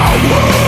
power.